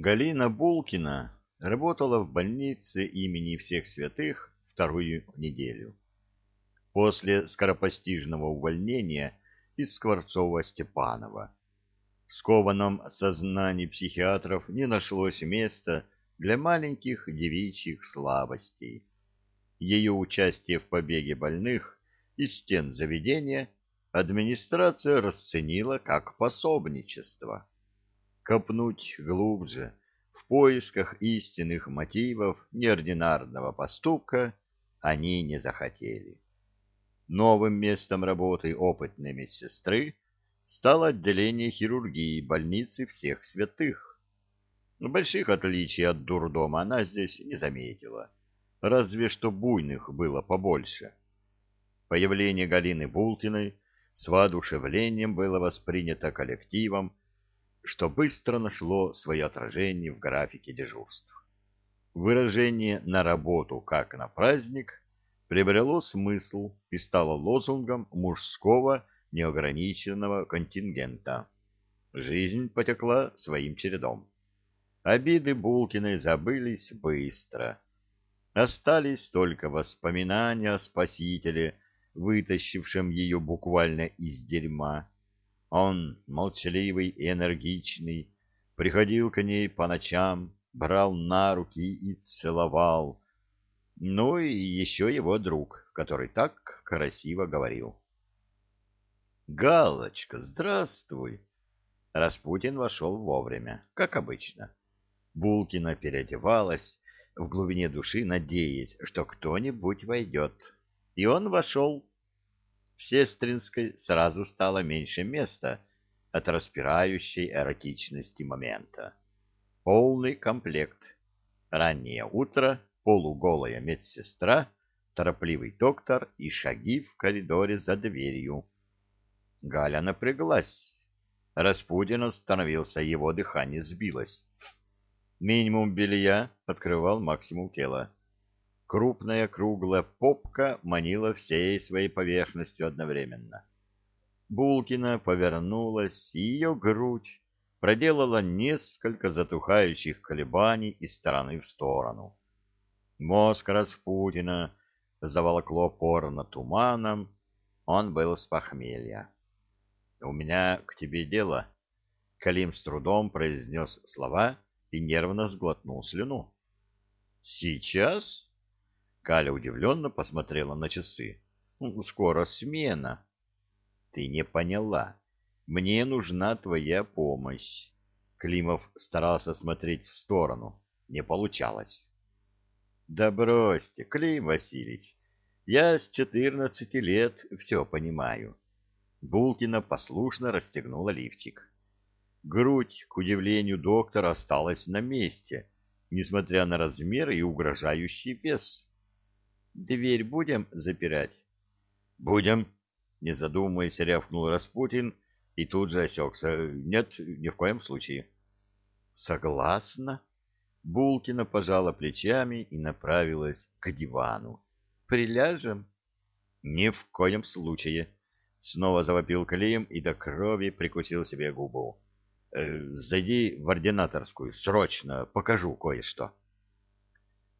Галина Булкина работала в больнице имени всех святых вторую неделю. После скоропостижного увольнения из Скворцова-Степанова в скованном сознании психиатров не нашлось места для маленьких девичьих слабостей. Ее участие в побеге больных из стен заведения администрация расценила как пособничество копнуть глубже в поисках истинных мотивов неординарного поступка они не захотели. Новым местом работы опытной медсестры стало отделение хирургии больницы всех святых. Больших отличий от дурдома она здесь не заметила, разве что буйных было побольше. Появление Галины Булкиной с воодушевлением было воспринято коллективом что быстро нашло свое отражение в графике дежурств. Выражение «на работу, как на праздник» приобрело смысл и стало лозунгом мужского неограниченного контингента. Жизнь потекла своим чередом. Обиды Булкиной забылись быстро. Остались только воспоминания о спасителе, вытащившем ее буквально из дерьма, он, молчаливый и энергичный, приходил к ней по ночам, брал на руки и целовал. Ну и еще его друг, который так красиво говорил. «Галочка, здравствуй!» Распутин вошел вовремя, как обычно. Булкина переодевалась, в глубине души надеясь, что кто-нибудь войдет. И он вошел в Сестринской сразу стало меньше места от распирающей эротичности момента. Полный комплект. Раннее утро, полуголая медсестра, торопливый доктор и шаги в коридоре за дверью. Галя напряглась. Распутин остановился, его дыхание сбилось. Минимум белья открывал максимум тела. Крупная круглая попка манила всей своей поверхностью одновременно. Булкина повернулась, и ее грудь проделала несколько затухающих колебаний из стороны в сторону. Мозг Распутина заволокло порно туманом, он был с похмелья. — У меня к тебе дело. Калим с трудом произнес слова и нервно сглотнул слюну. — Сейчас? Каля удивленно посмотрела на часы. «Ну, «Скоро смена». «Ты не поняла. Мне нужна твоя помощь». Климов старался смотреть в сторону. Не получалось. «Да бросьте, Клим Васильевич, я с четырнадцати лет все понимаю». Булкина послушно расстегнула лифчик. Грудь, к удивлению доктора, осталась на месте, несмотря на размер и угрожающий вес. Дверь будем запирать? — Будем, — не задумываясь, рявкнул Распутин и тут же осекся. — Нет, ни в коем случае. — Согласна. Булкина пожала плечами и направилась к дивану. — Приляжем? — Ни в коем случае. Снова завопил Клим и до крови прикусил себе губу. «Э, — Зайди в ординаторскую, срочно, покажу кое-что. —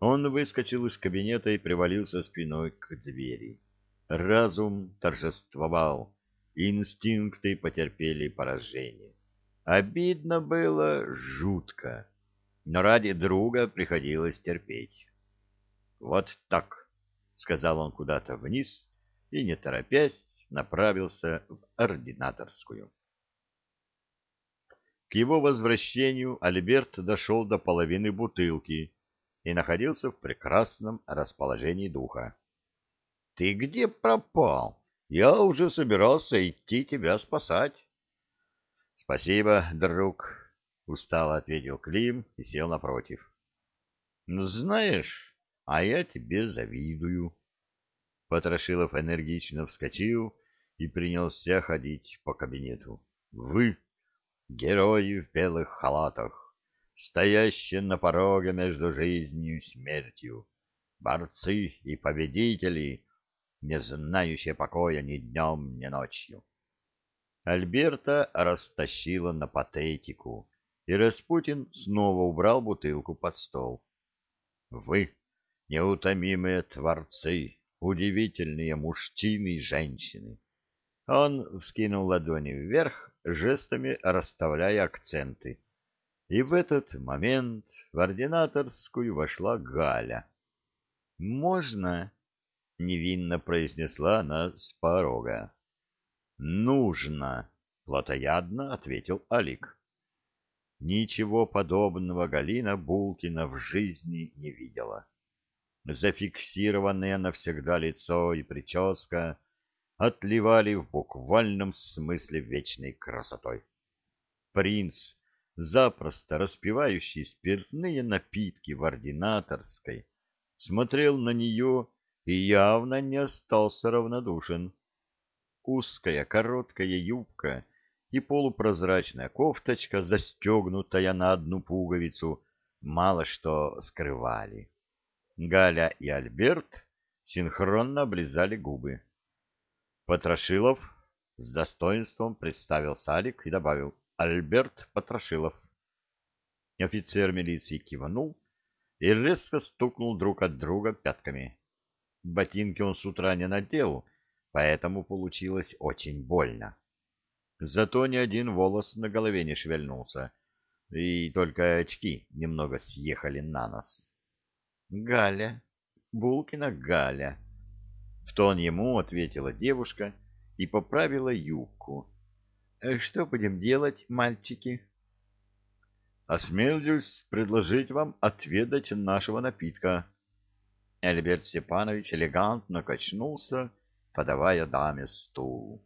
он выскочил из кабинета и привалился спиной к двери. Разум торжествовал, инстинкты потерпели поражение. Обидно было жутко, но ради друга приходилось терпеть. «Вот так», — сказал он куда-то вниз и, не торопясь, направился в ординаторскую. К его возвращению Альберт дошел до половины бутылки, и находился в прекрасном расположении духа. — Ты где пропал? Я уже собирался идти тебя спасать. — Спасибо, друг, — устало ответил Клим и сел напротив. — Ну, знаешь, а я тебе завидую. Потрошилов энергично вскочил и принялся ходить по кабинету. — Вы, герои в белых халатах, стоящие на пороге между жизнью и смертью, борцы и победители, не знающие покоя ни днем, ни ночью. Альберта растащила на патетику, и Распутин снова убрал бутылку под стол. Вы, неутомимые творцы, удивительные мужчины и женщины. Он вскинул ладони вверх, жестами расставляя акценты. И в этот момент в ординаторскую вошла Галя. «Можно?» — невинно произнесла она с порога. «Нужно!» — плотоядно ответил Алик. Ничего подобного Галина Булкина в жизни не видела. Зафиксированное навсегда лицо и прическа отливали в буквальном смысле вечной красотой. Принц, запросто распивающий спиртные напитки в ординаторской, смотрел на нее и явно не остался равнодушен. Узкая короткая юбка и полупрозрачная кофточка, застегнутая на одну пуговицу, мало что скрывали. Галя и Альберт синхронно облизали губы. Потрошилов с достоинством представил Салик и добавил «Альберт Потрошилов». Офицер милиции кивнул и резко стукнул друг от друга пятками. Ботинки он с утра не надел, поэтому получилось очень больно. Зато ни один волос на голове не шевельнулся, и только очки немного съехали на нос. «Галя, Булкина Галя», — в тон ему ответила девушка и поправила юбку. «Что будем делать, мальчики?» «Осмелюсь предложить вам отведать нашего напитка». Альберт Степанович элегантно качнулся, подавая даме стул.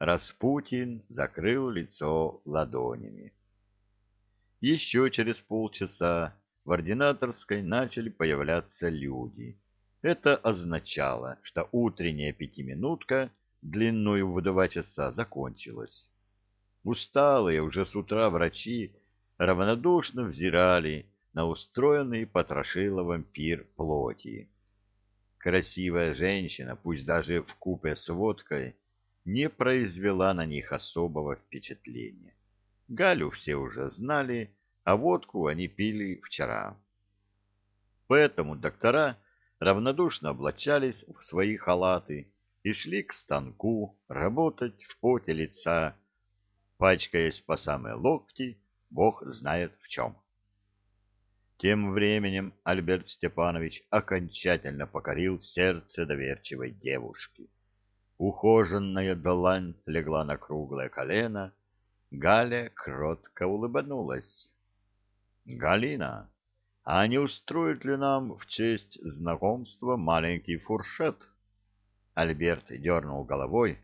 Распутин закрыл лицо ладонями. Еще через полчаса в ординаторской начали появляться люди. Это означало, что утренняя пятиминутка длиною в два часа закончилась. Усталые уже с утра врачи равнодушно взирали на устроенный Потрошиловым пир плоти. Красивая женщина, пусть даже в купе с водкой, не произвела на них особого впечатления. Галю все уже знали, а водку они пили вчера. Поэтому доктора равнодушно облачались в свои халаты и шли к станку работать в поте лица, пачкаясь по самые локти, бог знает в чем. Тем временем Альберт Степанович окончательно покорил сердце доверчивой девушки. Ухоженная долань легла на круглое колено. Галя кротко улыбнулась. — Галина, а не устроит ли нам в честь знакомства маленький фуршет? Альберт дернул головой,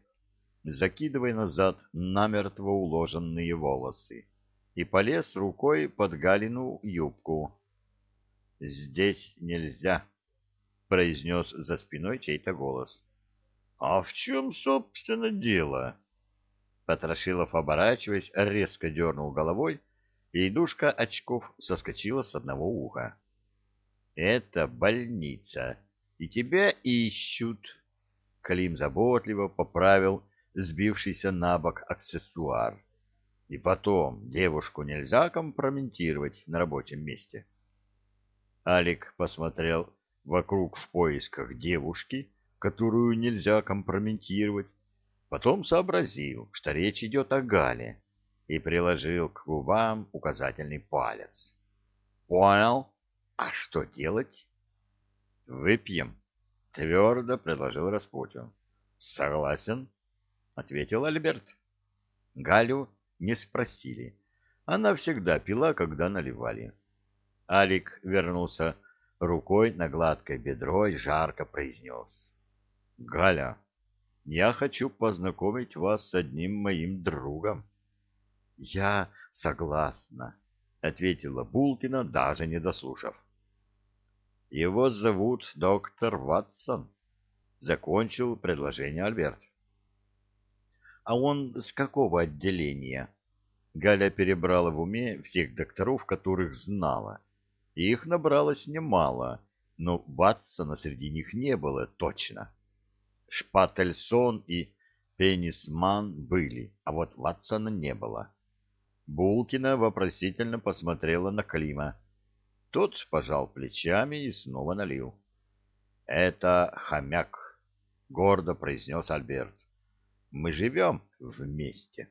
закидывая назад намертво уложенные волосы, и полез рукой под Галину юбку. — Здесь нельзя, — произнес за спиной чей-то голос. А в чем, собственно, дело? Потрошилов, оборачиваясь, резко дернул головой, и душка очков соскочила с одного уха. — Это больница, и тебя ищут. Клим заботливо поправил сбившийся на бок аксессуар. И потом, девушку нельзя компрометировать на рабочем месте. Алик посмотрел вокруг в поисках девушки, которую нельзя компрометировать, потом сообразил, что речь идет о Гале, и приложил к губам указательный палец. «Понял. А что делать?» «Выпьем», — твердо предложил Распутин. «Согласен», — ответил Альберт. Галю не спросили. Она всегда пила, когда наливали. Алик вернулся рукой на гладкое бедро и жарко произнес. — Галя, я хочу познакомить вас с одним моим другом. — Я согласна, — ответила Булкина, даже не дослушав. — Его зовут доктор Ватсон, — закончил предложение Альберт. — А он с какого отделения? Галя перебрала в уме всех докторов, которых знала. Их набралось немало, но Ватсона среди них не было точно. — Шпательсон и Пенисман были, а вот Ватсона не было. Булкина вопросительно посмотрела на Клима. Тот пожал плечами и снова налил. — Это хомяк, — гордо произнес Альберт. — Мы живем вместе.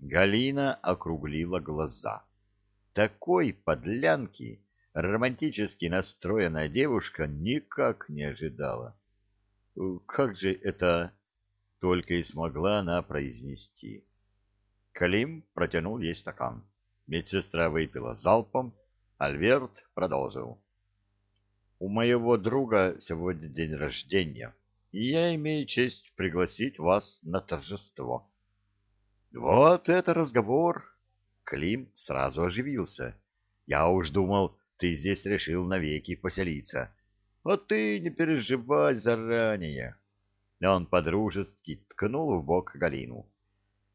Галина округлила глаза. Такой подлянки романтически настроенная девушка никак не ожидала. Как же это только и смогла она произнести. Калим протянул ей стакан. Медсестра выпила залпом, Альберт продолжил. «У моего друга сегодня день рождения, и я имею честь пригласить вас на торжество». «Вот это разговор!» Клим сразу оживился. «Я уж думал, ты здесь решил навеки поселиться. А ты не переживай заранее». Он подружески ткнул в бок Галину.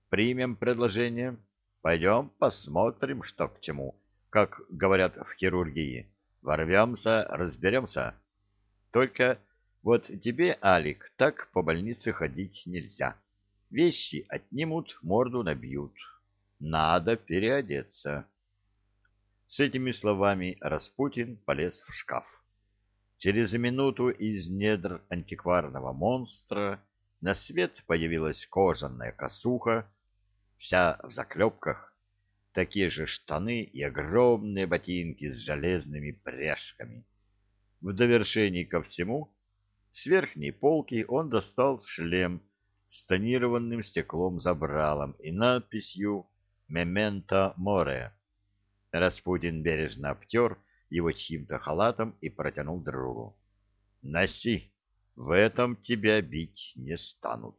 «Примем предложение. Пойдем посмотрим, что к чему. Как говорят в хирургии, ворвемся, разберемся. Только вот тебе, Алик, так по больнице ходить нельзя. Вещи отнимут, морду набьют. Надо переодеться». С этими словами Распутин полез в шкаф. Через минуту из недр антикварного монстра на свет появилась кожаная косуха, вся в заклепках, такие же штаны и огромные ботинки с железными пряжками. В довершении ко всему, с верхней полки он достал шлем с тонированным стеклом-забралом и надписью «Мементо море». Распутин бережно обтер его чьим-то халатом и протянул другу. — Носи, в этом тебя бить не станут.